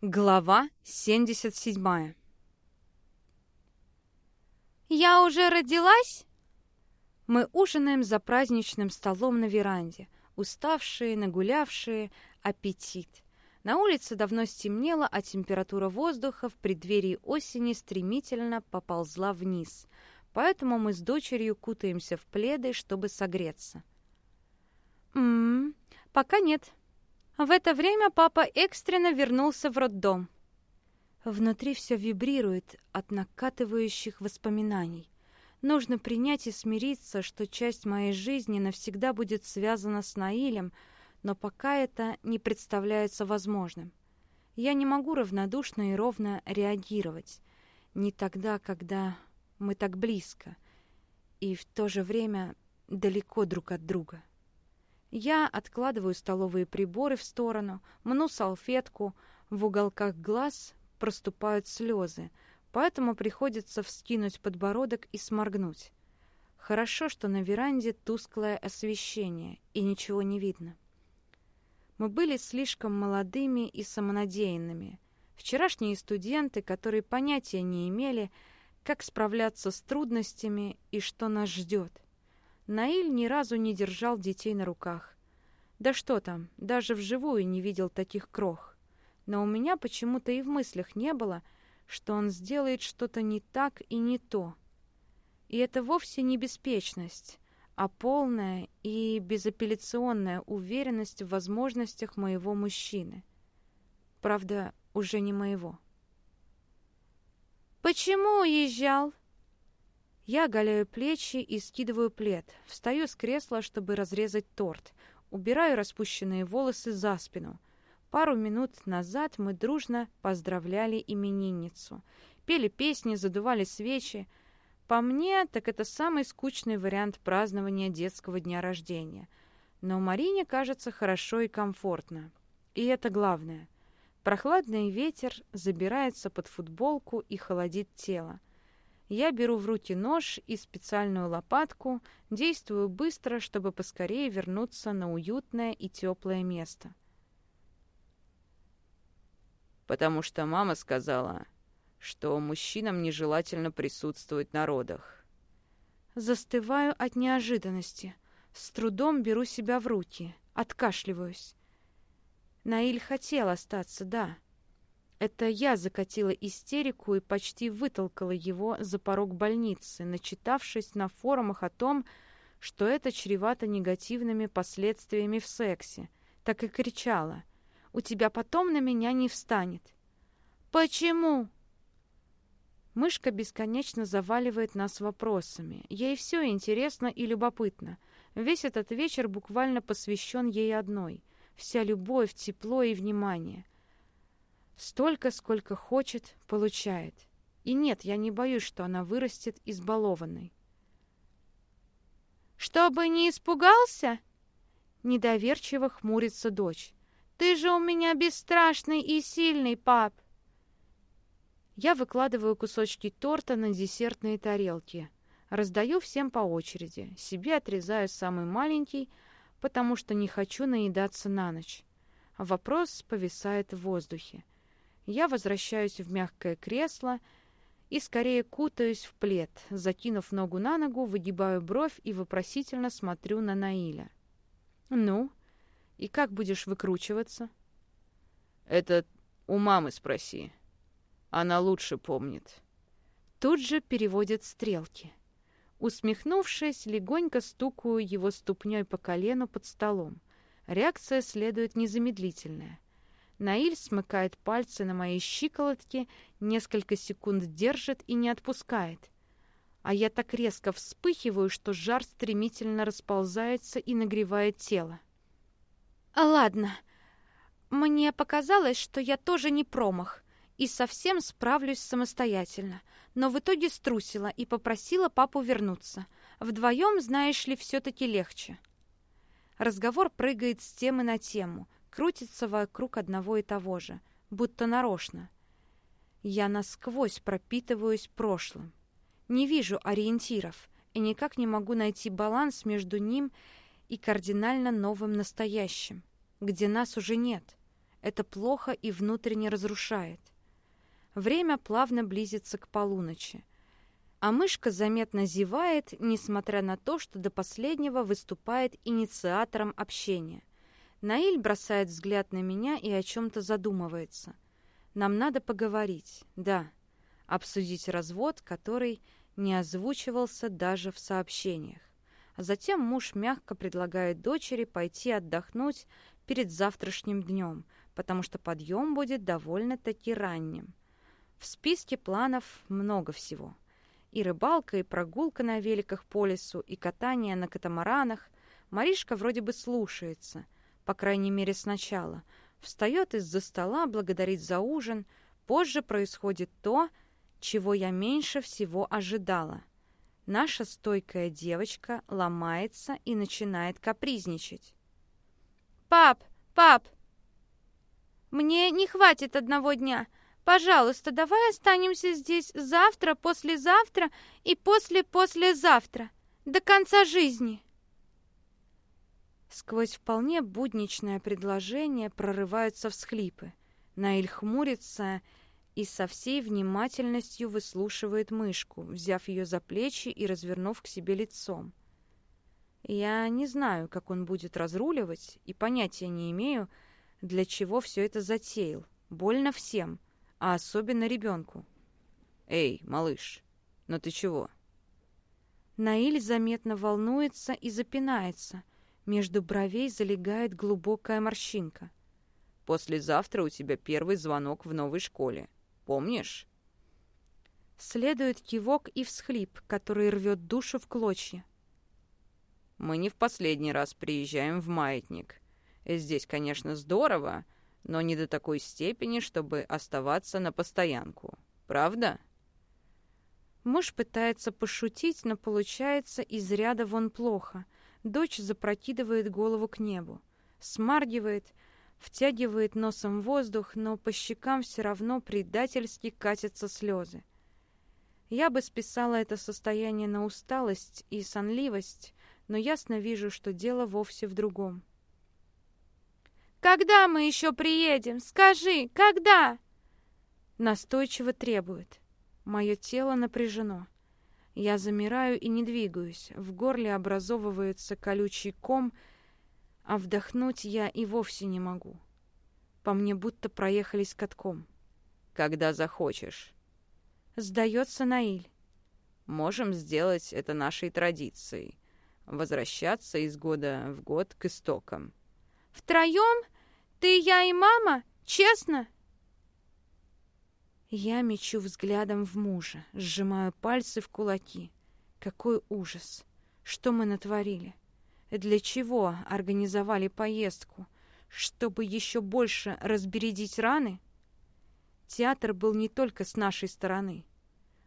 Глава 77 «Я уже родилась?» Мы ужинаем за праздничным столом на веранде, уставшие, нагулявшие, аппетит. На улице давно стемнело, а температура воздуха в преддверии осени стремительно поползла вниз, поэтому мы с дочерью кутаемся в пледы, чтобы согреться. «М-м, пока нет», в это время папа экстренно вернулся в роддом. Внутри все вибрирует от накатывающих воспоминаний. Нужно принять и смириться, что часть моей жизни навсегда будет связана с Наилем, но пока это не представляется возможным. Я не могу равнодушно и ровно реагировать. Не тогда, когда мы так близко, и в то же время далеко друг от друга. Я откладываю столовые приборы в сторону, мну салфетку, в уголках глаз проступают слезы, поэтому приходится вскинуть подбородок и сморгнуть. Хорошо, что на веранде тусклое освещение, и ничего не видно. Мы были слишком молодыми и самонадеянными. Вчерашние студенты, которые понятия не имели, как справляться с трудностями и что нас ждет. Наиль ни разу не держал детей на руках. Да что там, даже вживую не видел таких крох. Но у меня почему-то и в мыслях не было, что он сделает что-то не так и не то. И это вовсе не беспечность, а полная и безапелляционная уверенность в возможностях моего мужчины. Правда, уже не моего. «Почему уезжал?» Я оголяю плечи и скидываю плед. Встаю с кресла, чтобы разрезать торт. Убираю распущенные волосы за спину. Пару минут назад мы дружно поздравляли именинницу. Пели песни, задували свечи. По мне, так это самый скучный вариант празднования детского дня рождения. Но Марине кажется хорошо и комфортно. И это главное. Прохладный ветер забирается под футболку и холодит тело. Я беру в руки нож и специальную лопатку, действую быстро, чтобы поскорее вернуться на уютное и теплое место. Потому что мама сказала, что мужчинам нежелательно присутствовать на родах. Застываю от неожиданности. С трудом беру себя в руки, откашливаюсь. Наиль хотел остаться, да. Это я закатила истерику и почти вытолкала его за порог больницы, начитавшись на форумах о том, что это чревато негативными последствиями в сексе. Так и кричала. «У тебя потом на меня не встанет». «Почему?» Мышка бесконечно заваливает нас вопросами. Ей все интересно и любопытно. Весь этот вечер буквально посвящен ей одной. Вся любовь, тепло и внимание — Столько, сколько хочет, получает. И нет, я не боюсь, что она вырастет избалованной. «Чтобы не испугался?» Недоверчиво хмурится дочь. «Ты же у меня бесстрашный и сильный, пап!» Я выкладываю кусочки торта на десертные тарелки. Раздаю всем по очереди. Себе отрезаю самый маленький, потому что не хочу наедаться на ночь. Вопрос повисает в воздухе. Я возвращаюсь в мягкое кресло и скорее кутаюсь в плед, закинув ногу на ногу, выгибаю бровь и вопросительно смотрю на Наиля. «Ну, и как будешь выкручиваться?» «Это у мамы спроси. Она лучше помнит». Тут же переводит стрелки. Усмехнувшись, легонько стукаю его ступней по колену под столом. Реакция следует незамедлительная. Наиль смыкает пальцы на моей щиколотке, несколько секунд держит и не отпускает. А я так резко вспыхиваю, что жар стремительно расползается и нагревает тело. «Ладно, мне показалось, что я тоже не промах и совсем справлюсь самостоятельно, но в итоге струсила и попросила папу вернуться. Вдвоем, знаешь ли, все-таки легче». Разговор прыгает с темы на тему — крутится вокруг одного и того же, будто нарочно. Я насквозь пропитываюсь прошлым. Не вижу ориентиров и никак не могу найти баланс между ним и кардинально новым настоящим, где нас уже нет. Это плохо и внутренне разрушает. Время плавно близится к полуночи. А мышка заметно зевает, несмотря на то, что до последнего выступает инициатором общения. Наиль бросает взгляд на меня и о чем-то задумывается. Нам надо поговорить, да, обсудить развод, который не озвучивался даже в сообщениях. А затем муж мягко предлагает дочери пойти отдохнуть перед завтрашним днем, потому что подъем будет довольно-таки ранним. В списке планов много всего. И рыбалка, и прогулка на великах по лесу, и катание на катамаранах. Маришка вроде бы слушается, по крайней мере сначала. Встает из-за стола, благодарит за ужин. Позже происходит то, чего я меньше всего ожидала. Наша стойкая девочка ломается и начинает капризничать. «Пап, пап, мне не хватит одного дня. Пожалуйста, давай останемся здесь завтра, послезавтра и после-послезавтра. До конца жизни». Сквозь вполне будничное предложение прорываются всхлипы. Наиль хмурится и со всей внимательностью выслушивает мышку, взяв ее за плечи и развернув к себе лицом. Я не знаю, как он будет разруливать, и понятия не имею, для чего все это затеял. Больно всем, а особенно ребенку. «Эй, малыш, ну ты чего?» Наиль заметно волнуется и запинается. Между бровей залегает глубокая морщинка. «Послезавтра у тебя первый звонок в новой школе. Помнишь?» Следует кивок и всхлип, который рвет душу в клочья. Мы не в последний раз приезжаем в маятник. Здесь, конечно, здорово, но не до такой степени, чтобы оставаться на постоянку. Правда? Муж пытается пошутить, но получается из ряда вон плохо. Дочь запрокидывает голову к небу, смаргивает, втягивает носом воздух, но по щекам все равно предательски катятся слезы. Я бы списала это состояние на усталость и сонливость, но ясно вижу, что дело вовсе в другом. «Когда мы еще приедем? Скажи, когда?» Настойчиво требует. Мое тело напряжено. Я замираю и не двигаюсь. В горле образовывается колючий ком, а вдохнуть я и вовсе не могу. По мне будто проехались катком. «Когда захочешь». Сдается Наиль. «Можем сделать это нашей традицией возвращаться из года в год к истокам. «Втроем? Ты, я и мама? Честно?» Я мечу взглядом в мужа, сжимаю пальцы в кулаки. Какой ужас! Что мы натворили? Для чего организовали поездку? Чтобы еще больше разбередить раны? Театр был не только с нашей стороны.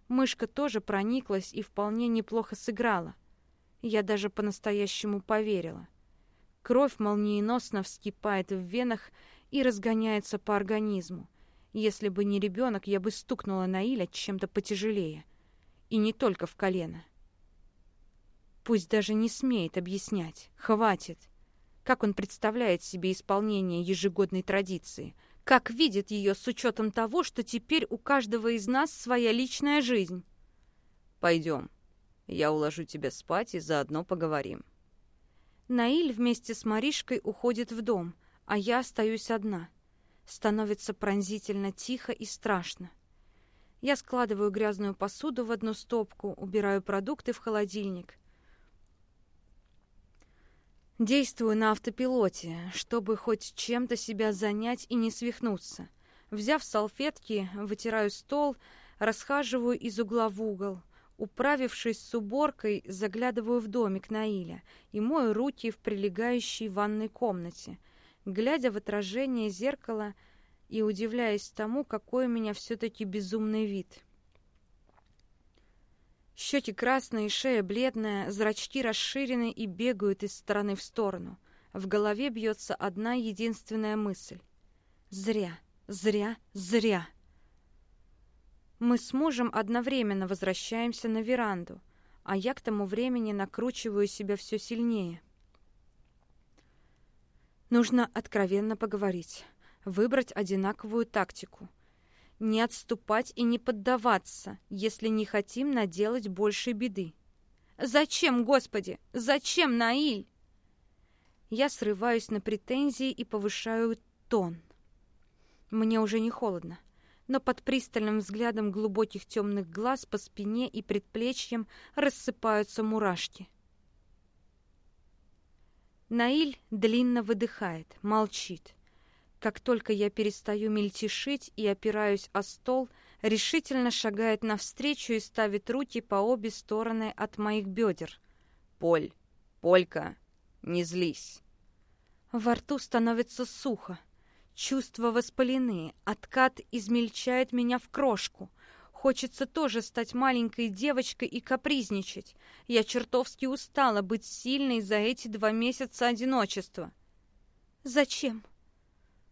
Мышка тоже прониклась и вполне неплохо сыграла. Я даже по-настоящему поверила. Кровь молниеносно вскипает в венах и разгоняется по организму. Если бы не ребенок, я бы стукнула на Иля чем-то потяжелее. И не только в колено. Пусть даже не смеет объяснять. Хватит. Как он представляет себе исполнение ежегодной традиции? Как видит ее с учетом того, что теперь у каждого из нас своя личная жизнь? Пойдем. Я уложу тебя спать и заодно поговорим». Наиль вместе с Маришкой уходит в дом, а я остаюсь одна. Становится пронзительно тихо и страшно. Я складываю грязную посуду в одну стопку, убираю продукты в холодильник. Действую на автопилоте, чтобы хоть чем-то себя занять и не свихнуться. Взяв салфетки, вытираю стол, расхаживаю из угла в угол. Управившись с уборкой, заглядываю в домик Наиля и мою руки в прилегающей ванной комнате, глядя в отражение зеркала и удивляясь тому, какой у меня все-таки безумный вид. Щеки красные, шея бледная, зрачки расширены и бегают из стороны в сторону. В голове бьется одна единственная мысль. Зря, зря, зря. Мы с мужем одновременно возвращаемся на веранду, а я к тому времени накручиваю себя все сильнее. Нужно откровенно поговорить. выбрать одинаковую тактику. Не отступать и не поддаваться, если не хотим наделать большей беды. «Зачем, Господи? Зачем, Наиль?» Я срываюсь на претензии и повышаю тон. Мне уже не холодно, но под пристальным взглядом глубоких темных глаз по спине и предплечьям рассыпаются мурашки. Наиль длинно выдыхает, молчит. Как только я перестаю мельтешить и опираюсь о стол, решительно шагает навстречу и ставит руки по обе стороны от моих бедер. «Поль, Полька, не злись!» Во рту становится сухо. Чувства воспалены, откат измельчает меня в крошку. Хочется тоже стать маленькой девочкой и капризничать. Я чертовски устала быть сильной за эти два месяца одиночества. Зачем?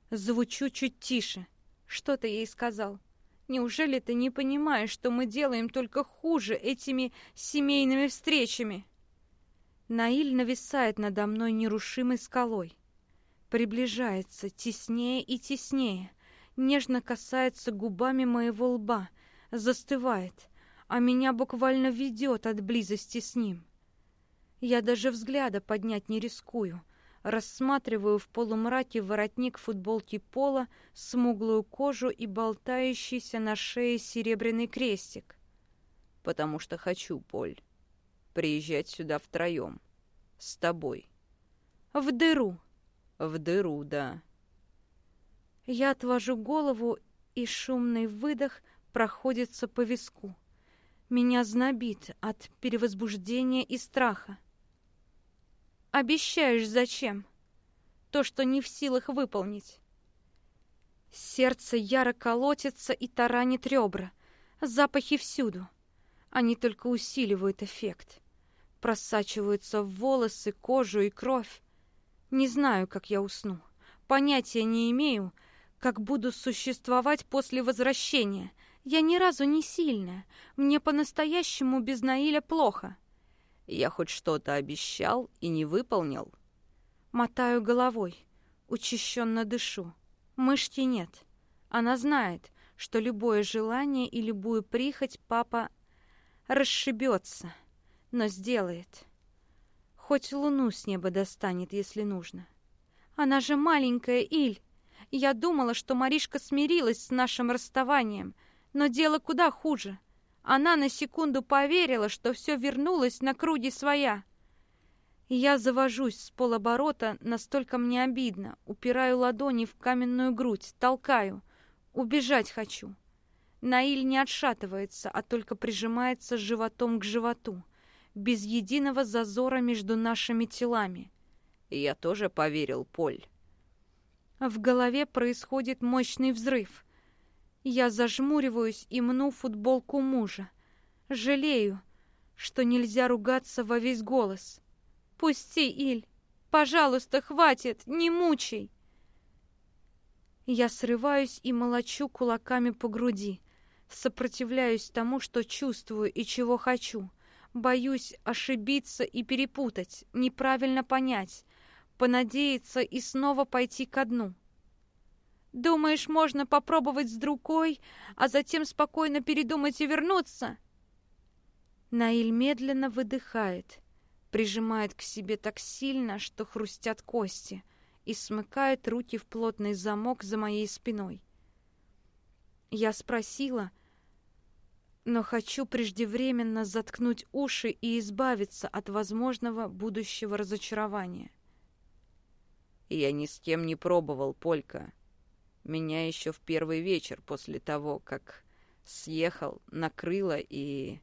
Звучу чуть тише. Что ты ей сказал? Неужели ты не понимаешь, что мы делаем только хуже этими семейными встречами? Наиль нависает надо мной нерушимой скалой. Приближается теснее и теснее, нежно касается губами моего лба, застывает, а меня буквально ведет от близости с ним. Я даже взгляда поднять не рискую, рассматриваю в полумраке воротник футболки пола, смуглую кожу и болтающийся на шее серебряный крестик. «Потому что хочу, Поль, приезжать сюда втроем, с тобой». «В дыру!» В дыру, да. Я отвожу голову, и шумный выдох проходится по виску. Меня знобит от перевозбуждения и страха. Обещаешь зачем? То, что не в силах выполнить. Сердце яро колотится и таранит ребра. Запахи всюду. Они только усиливают эффект. Просачиваются в волосы, кожу и кровь. Не знаю, как я усну. Понятия не имею, как буду существовать после возвращения. Я ни разу не сильная. Мне по-настоящему без Наиля плохо. Я хоть что-то обещал и не выполнил. Мотаю головой, учащенно дышу. Мышки нет. Она знает, что любое желание и любую прихоть папа расшибется, но сделает. Хоть луну с неба достанет, если нужно. Она же маленькая, Иль. Я думала, что Маришка смирилась с нашим расставанием, но дело куда хуже. Она на секунду поверила, что все вернулось на круги своя. Я завожусь с полоборота, настолько мне обидно. Упираю ладони в каменную грудь, толкаю. Убежать хочу. Наиль не отшатывается, а только прижимается животом к животу без единого зазора между нашими телами. Я тоже поверил, Поль. В голове происходит мощный взрыв. Я зажмуриваюсь и мну футболку мужа. Жалею, что нельзя ругаться во весь голос. «Пусти, Иль! Пожалуйста, хватит! Не мучай!» Я срываюсь и молочу кулаками по груди. Сопротивляюсь тому, что чувствую и чего хочу. Боюсь ошибиться и перепутать, неправильно понять, понадеяться и снова пойти ко дну. Думаешь, можно попробовать с другой, а затем спокойно передумать и вернуться? Наиль медленно выдыхает, прижимает к себе так сильно, что хрустят кости, и смыкает руки в плотный замок за моей спиной. Я спросила, но хочу преждевременно заткнуть уши и избавиться от возможного будущего разочарования. Я ни с кем не пробовал, Полька. Меня еще в первый вечер после того, как съехал, накрыло и,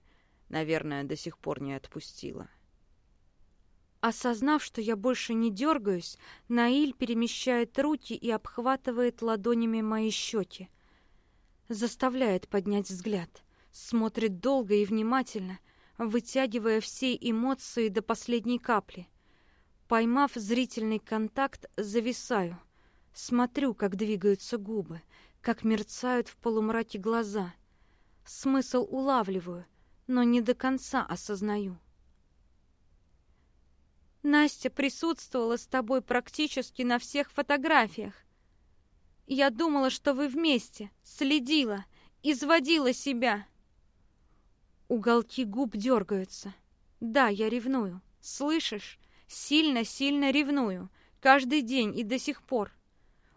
наверное, до сих пор не отпустила. Осознав, что я больше не дергаюсь, Наиль перемещает руки и обхватывает ладонями мои щеки. Заставляет поднять взгляд смотрит долго и внимательно, вытягивая все эмоции до последней капли. Поймав зрительный контакт, зависаю. Смотрю, как двигаются губы, как мерцают в полумраке глаза. Смысл улавливаю, но не до конца осознаю. Настя присутствовала с тобой практически на всех фотографиях. Я думала, что вы вместе, следила, изводила себя. Уголки губ дергаются. Да, я ревную. Слышишь? Сильно-сильно ревную. Каждый день и до сих пор.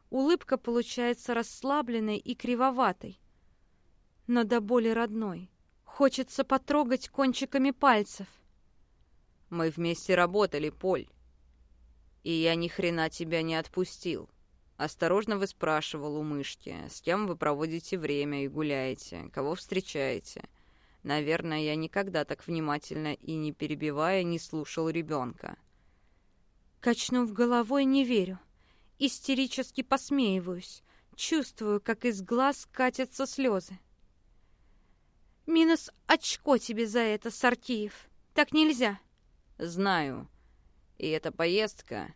Улыбка получается расслабленной и кривоватой. Но до боли родной. Хочется потрогать кончиками пальцев. Мы вместе работали, Поль. И я ни хрена тебя не отпустил. Осторожно выспрашивал у мышки, с кем вы проводите время и гуляете, кого встречаете. Наверное, я никогда так внимательно и не перебивая не слушал ребенка. Качнув головой, не верю. Истерически посмеиваюсь. Чувствую, как из глаз катятся слезы. Минус очко тебе за это, Сартиев. Так нельзя. Знаю. И эта поездка...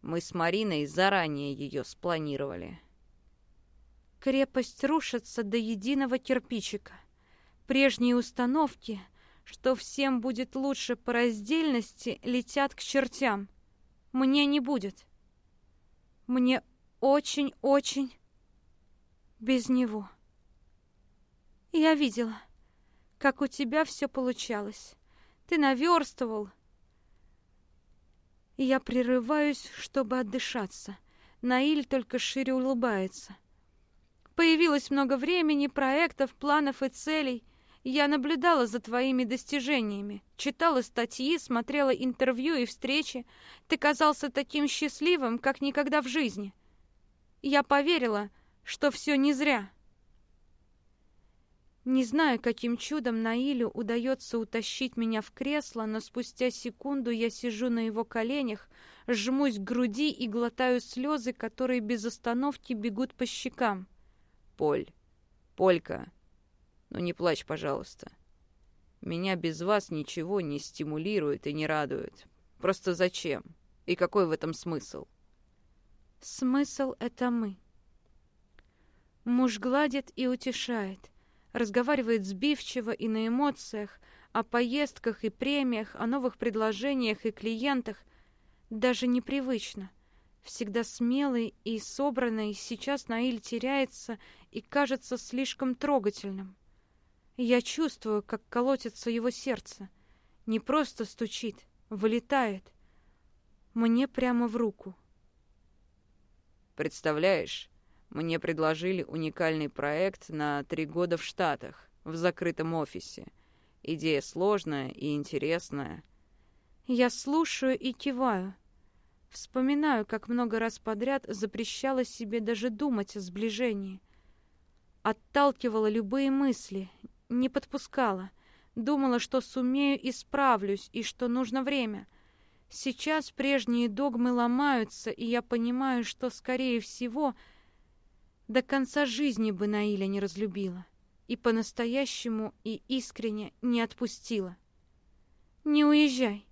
Мы с Мариной заранее ее спланировали. Крепость рушится до единого кирпичика. Прежние установки, что всем будет лучше по раздельности, летят к чертям. Мне не будет. Мне очень-очень без него. Я видела, как у тебя все получалось. Ты наверстывал. Я прерываюсь, чтобы отдышаться. Наиль только шире улыбается. Появилось много времени, проектов, планов и целей. Я наблюдала за твоими достижениями, читала статьи, смотрела интервью и встречи. Ты казался таким счастливым, как никогда в жизни. Я поверила, что все не зря. Не знаю, каким чудом Наилю удается утащить меня в кресло, но спустя секунду я сижу на его коленях, жмусь к груди и глотаю слезы, которые без остановки бегут по щекам. «Поль, Полька, ну не плачь, пожалуйста. Меня без вас ничего не стимулирует и не радует. Просто зачем? И какой в этом смысл? Смысл — это мы. Муж гладит и утешает, разговаривает сбивчиво и на эмоциях, о поездках и премиях, о новых предложениях и клиентах. Даже непривычно. Всегда смелый и собранный, сейчас Наиль теряется и кажется слишком трогательным. Я чувствую, как колотится его сердце. Не просто стучит, вылетает. Мне прямо в руку. Представляешь, мне предложили уникальный проект на три года в Штатах, в закрытом офисе. Идея сложная и интересная. Я слушаю и киваю. Вспоминаю, как много раз подряд запрещала себе даже думать о сближении. Отталкивала любые мысли, не подпускала. Думала, что сумею и справлюсь, и что нужно время. Сейчас прежние догмы ломаются, и я понимаю, что, скорее всего, до конца жизни бы Наиля не разлюбила. И по-настоящему, и искренне не отпустила. «Не уезжай!»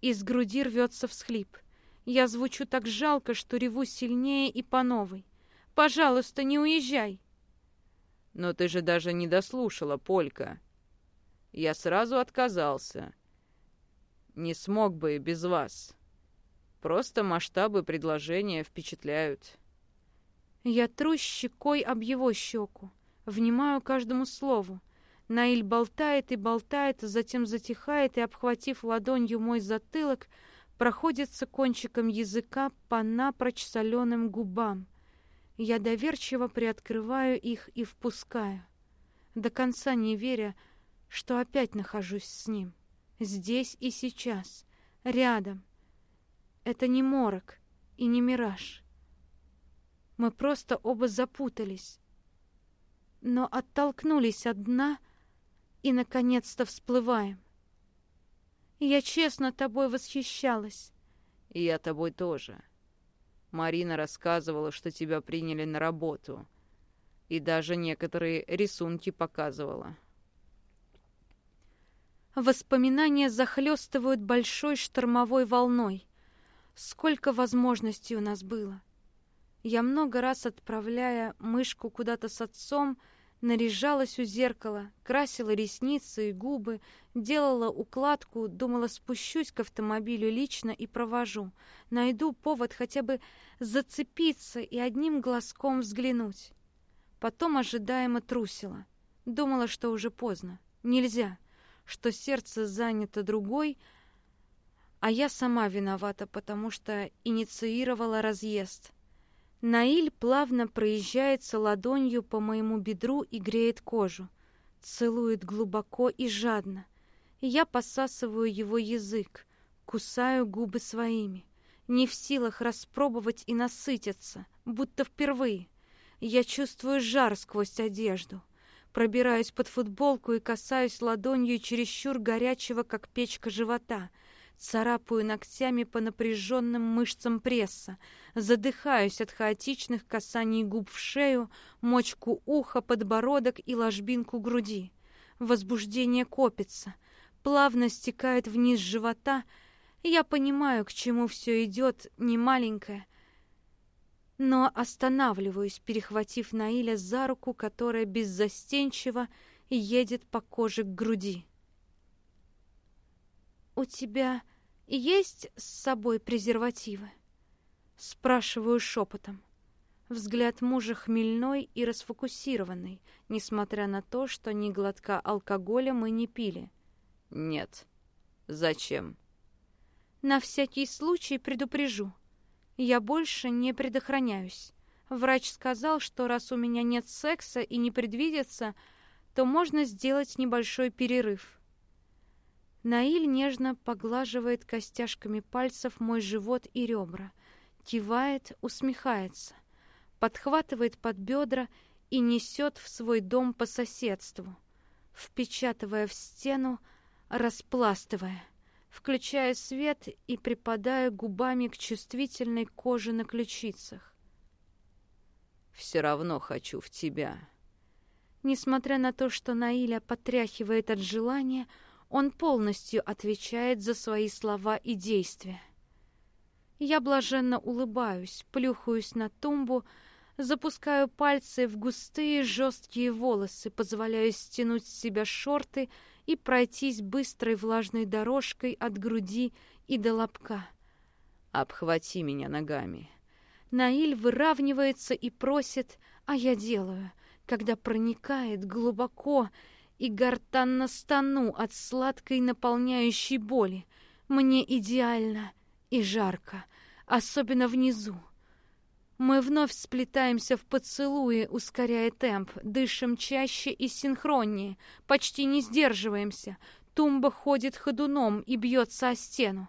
Из груди рвется всхлип. Я звучу так жалко, что реву сильнее и по новой. «Пожалуйста, не уезжай!» Но ты же даже не дослушала, Полька. Я сразу отказался. Не смог бы без вас. Просто масштабы предложения впечатляют. Я тру щекой об его щеку, внимаю каждому слову. Наиль болтает и болтает, затем затихает и, обхватив ладонью мой затылок, проходится кончиком языка по напрочь соленым губам. Я доверчиво приоткрываю их и впускаю, до конца не веря, что опять нахожусь с ним. Здесь и сейчас, рядом. Это не морок и не мираж. Мы просто оба запутались, но оттолкнулись от дна и, наконец-то, всплываем. Я честно тобой восхищалась. И я тобой тоже. — Марина рассказывала, что тебя приняли на работу. И даже некоторые рисунки показывала. Воспоминания захлестывают большой штормовой волной. Сколько возможностей у нас было. Я много раз отправляя мышку куда-то с отцом, Наряжалась у зеркала, красила ресницы и губы, делала укладку, думала, спущусь к автомобилю лично и провожу. Найду повод хотя бы зацепиться и одним глазком взглянуть. Потом ожидаемо трусила. Думала, что уже поздно. Нельзя. Что сердце занято другой, а я сама виновата, потому что инициировала разъезд. Наиль плавно проезжается ладонью по моему бедру и греет кожу. Целует глубоко и жадно. Я посасываю его язык, кусаю губы своими. Не в силах распробовать и насытиться, будто впервые. Я чувствую жар сквозь одежду. Пробираюсь под футболку и касаюсь ладонью чересчур горячего, как печка живота — Царапаю ногтями по напряженным мышцам пресса, задыхаюсь от хаотичных касаний губ в шею, мочку уха, подбородок и ложбинку груди. Возбуждение копится, плавно стекает вниз живота. Я понимаю, к чему все идет, не маленькое, но останавливаюсь, перехватив Наиля за руку, которая беззастенчиво едет по коже к груди. «У тебя есть с собой презервативы?» Спрашиваю шепотом. Взгляд мужа хмельной и расфокусированный, несмотря на то, что ни глотка алкоголя мы не пили. «Нет. Зачем?» «На всякий случай предупрежу. Я больше не предохраняюсь. Врач сказал, что раз у меня нет секса и не предвидится, то можно сделать небольшой перерыв. Наиль нежно поглаживает костяшками пальцев мой живот и ребра, кивает, усмехается, подхватывает под бедра и несет в свой дом по соседству, впечатывая в стену, распластывая, включая свет и припадая губами к чувствительной коже на ключицах. «Все равно хочу в тебя». Несмотря на то, что Наиля потряхивает от желания, он полностью отвечает за свои слова и действия. Я блаженно улыбаюсь, плюхаюсь на тумбу, запускаю пальцы в густые жесткие волосы, позволяю стянуть с себя шорты и пройтись быстрой влажной дорожкой от груди и до лобка. «Обхвати меня ногами». Наиль выравнивается и просит, а я делаю, когда проникает глубоко и гортанно стану от сладкой наполняющей боли. Мне идеально и жарко, особенно внизу. Мы вновь сплетаемся в поцелуе, ускоряя темп, дышим чаще и синхроннее, почти не сдерживаемся. Тумба ходит ходуном и бьется о стену.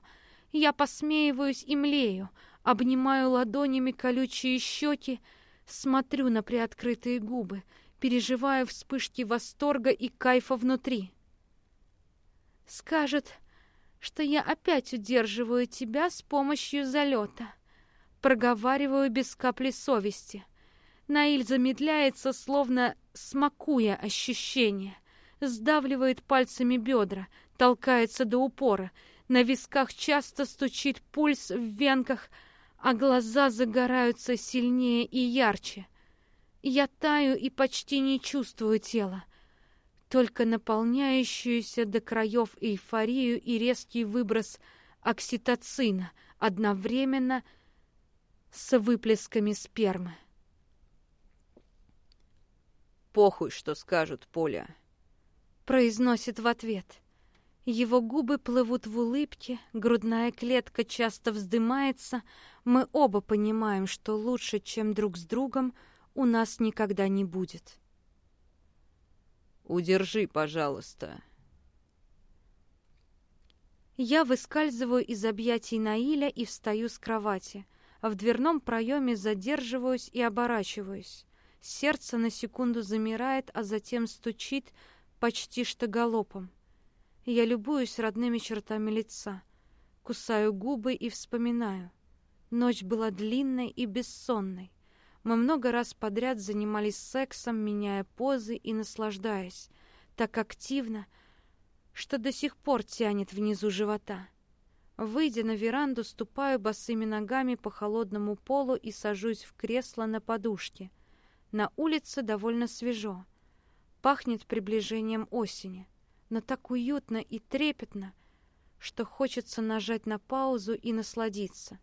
Я посмеиваюсь и млею, обнимаю ладонями колючие щеки, смотрю на приоткрытые губы — переживая вспышки восторга и кайфа внутри. Скажет, что я опять удерживаю тебя с помощью залета. Проговариваю без капли совести. Наиль замедляется, словно смакуя ощущение. Сдавливает пальцами бедра, толкается до упора. На висках часто стучит пульс в венках, а глаза загораются сильнее и ярче. Я таю и почти не чувствую тела, только наполняющуюся до краев эйфорию и резкий выброс окситоцина одновременно с выплесками спермы. «Похуй, что скажут, Поля», — произносит в ответ. Его губы плывут в улыбке, грудная клетка часто вздымается. Мы оба понимаем, что лучше, чем друг с другом — у нас никогда не будет. Удержи, пожалуйста. Я выскальзываю из объятий Наиля и встаю с кровати. А в дверном проеме задерживаюсь и оборачиваюсь. Сердце на секунду замирает, а затем стучит почти что галопом. Я любуюсь родными чертами лица, кусаю губы и вспоминаю. Ночь была длинной и бессонной. Мы много раз подряд занимались сексом, меняя позы и наслаждаясь, так активно, что до сих пор тянет внизу живота. Выйдя на веранду, ступаю босыми ногами по холодному полу и сажусь в кресло на подушке. На улице довольно свежо. Пахнет приближением осени, но так уютно и трепетно, что хочется нажать на паузу и насладиться.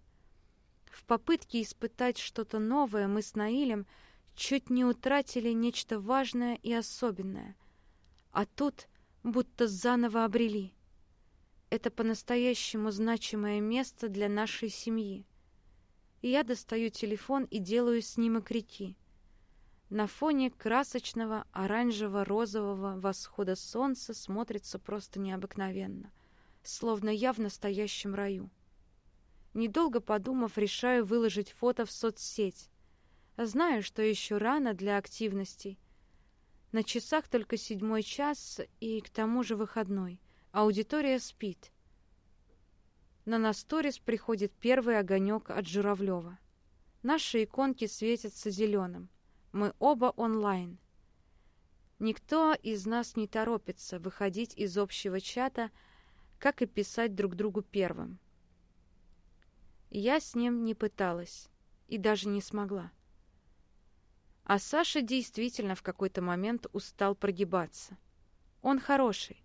В попытке испытать что-то новое мы с Наилем чуть не утратили нечто важное и особенное. А тут будто заново обрели. Это по-настоящему значимое место для нашей семьи. Я достаю телефон и делаю снимок реки. На фоне красочного оранжево-розового восхода солнца смотрится просто необыкновенно, словно я в настоящем раю. Недолго подумав, решаю выложить фото в соцсеть. Знаю, что еще рано для активностей. На часах только седьмой час и к тому же выходной. Аудитория спит. На Насторис приходит первый огонек от Журавлева. Наши иконки светятся зеленым. Мы оба онлайн. Никто из нас не торопится выходить из общего чата, как и писать друг другу первым. Я с ним не пыталась и даже не смогла. А Саша действительно в какой-то момент устал прогибаться. Он хороший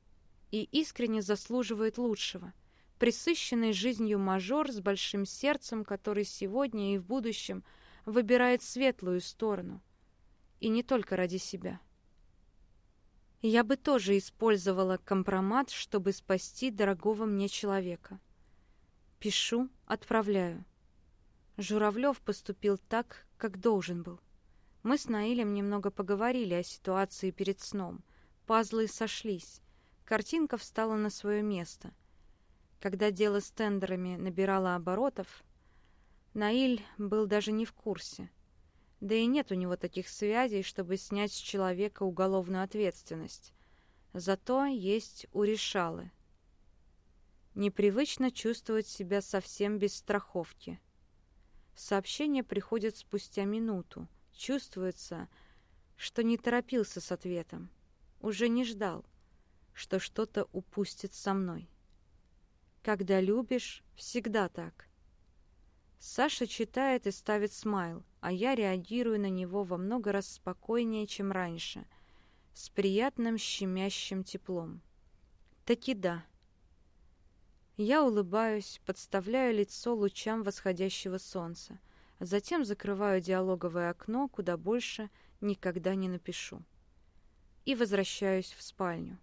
и искренне заслуживает лучшего. Присыщенный жизнью мажор с большим сердцем, который сегодня и в будущем выбирает светлую сторону. И не только ради себя. Я бы тоже использовала компромат, чтобы спасти дорогого мне человека. Пишу, отправляю. Журавлев поступил так, как должен был. Мы с Наилем немного поговорили о ситуации перед сном. Пазлы сошлись. Картинка встала на свое место. Когда дело с тендерами набирало оборотов, Наиль был даже не в курсе. Да и нет у него таких связей, чтобы снять с человека уголовную ответственность. Зато есть у Решалы. Непривычно чувствовать себя совсем без страховки. Сообщение приходит спустя минуту. Чувствуется, что не торопился с ответом. Уже не ждал, что что-то упустит со мной. Когда любишь, всегда так. Саша читает и ставит смайл, а я реагирую на него во много раз спокойнее, чем раньше, с приятным щемящим теплом. Таки да. Я улыбаюсь, подставляю лицо лучам восходящего солнца, а затем закрываю диалоговое окно, куда больше никогда не напишу. И возвращаюсь в спальню.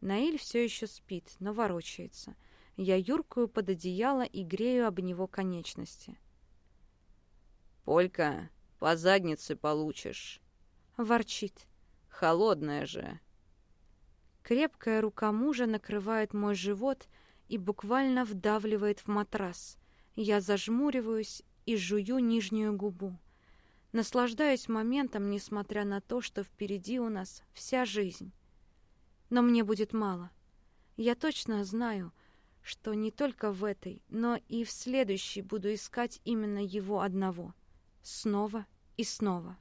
Наиль все еще спит, но ворочается. Я юркаю под одеяло и грею об него конечности. «Полька, по заднице получишь!» Ворчит. «Холодная же!» Крепкая рука мужа накрывает мой живот — и буквально вдавливает в матрас. Я зажмуриваюсь и жую нижнюю губу. Наслаждаюсь моментом, несмотря на то, что впереди у нас вся жизнь. Но мне будет мало. Я точно знаю, что не только в этой, но и в следующей буду искать именно его одного. Снова и снова.